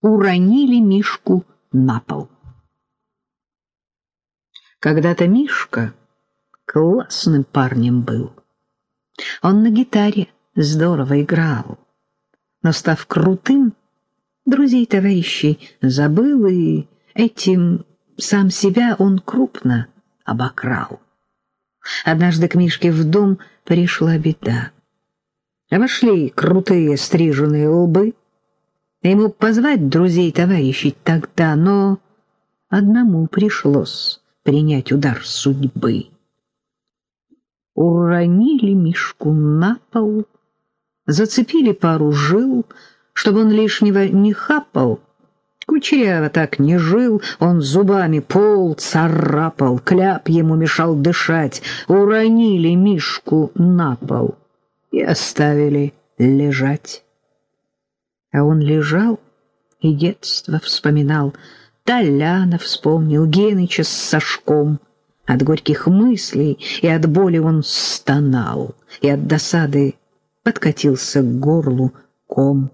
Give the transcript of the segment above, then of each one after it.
уронили Мишку на пол. Когда-то Мишка классным парнем был. Он на гитаре здорово играл, но, став крутым, друзей товарищей забыл, и этим сам себя он крупно обокрал. Однажды к Мишке в дом пришла беда. Вошли крутые стриженные лбы. Ему позвать друзей товарищей тогда, но одному пришлось принять удар судьбы. Уронили Мишку на пол, зацепили пару жил, чтобы он лишнего не хапал. Кучеряво так не жил, он зубами пол царапал, кляп ему мешал дышать. Уронили Мишку на пол и оставили лежать. А он лежал и детство вспоминал, Толяна вспомнил, Геныча с Сашком. От горьких мыслей и от боли он стонал, и от досады подкатился к горлу ком.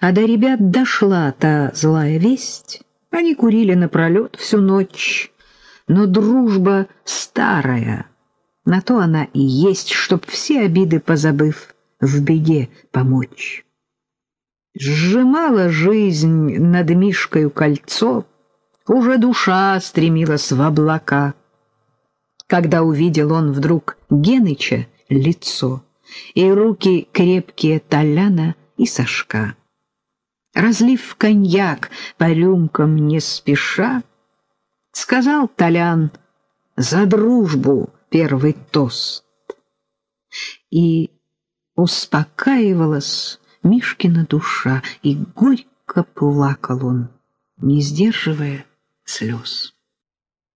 А до ребят дошла та злая весть. Они курили напролет всю ночь. Но дружба старая, на то она и есть, чтоб все обиды позабыв, в беде помочь. Сжимала жизнь над Мишкою кольцо, уже душа стремилась в облака. Когда увидел он вдруг Геныча лицо и руки крепкие Толяна и Сашка. Разлив коньяк по рюмкам не спеша, сказал Толян за дружбу первый тост. И успокаивалась Мишкина душа, и горько плакал он, не сдерживая слез.